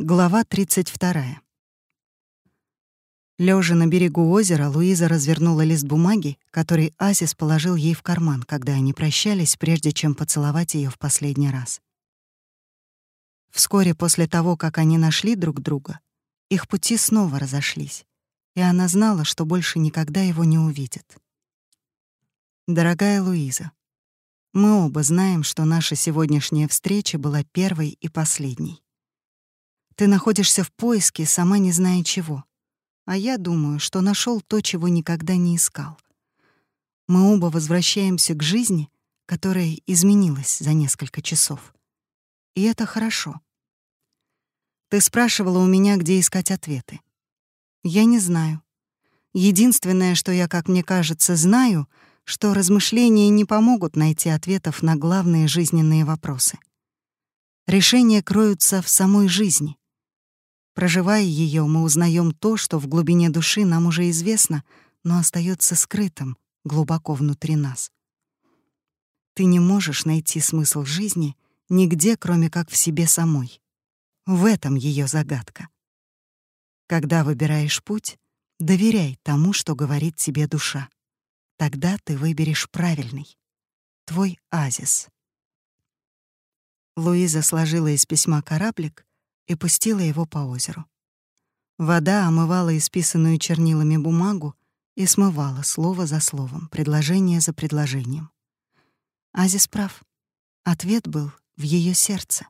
Глава 32. Лежа на берегу озера, Луиза развернула лист бумаги, который Азис положил ей в карман, когда они прощались, прежде чем поцеловать ее в последний раз. Вскоре после того, как они нашли друг друга, их пути снова разошлись, и она знала, что больше никогда его не увидит. Дорогая Луиза, мы оба знаем, что наша сегодняшняя встреча была первой и последней. Ты находишься в поиске, сама не зная чего. А я думаю, что нашел то, чего никогда не искал. Мы оба возвращаемся к жизни, которая изменилась за несколько часов. И это хорошо. Ты спрашивала у меня, где искать ответы. Я не знаю. Единственное, что я, как мне кажется, знаю, что размышления не помогут найти ответов на главные жизненные вопросы. Решения кроются в самой жизни, Проживая ее, мы узнаем то, что в глубине души нам уже известно, но остается скрытым глубоко внутри нас. Ты не можешь найти смысл жизни нигде, кроме как в себе самой. В этом ее загадка. Когда выбираешь путь, доверяй тому, что говорит тебе душа. Тогда ты выберешь правильный. Твой азис. Луиза сложила из письма кораблик и пустила его по озеру. Вода омывала исписанную чернилами бумагу и смывала слово за словом, предложение за предложением. Азис прав. Ответ был в ее сердце.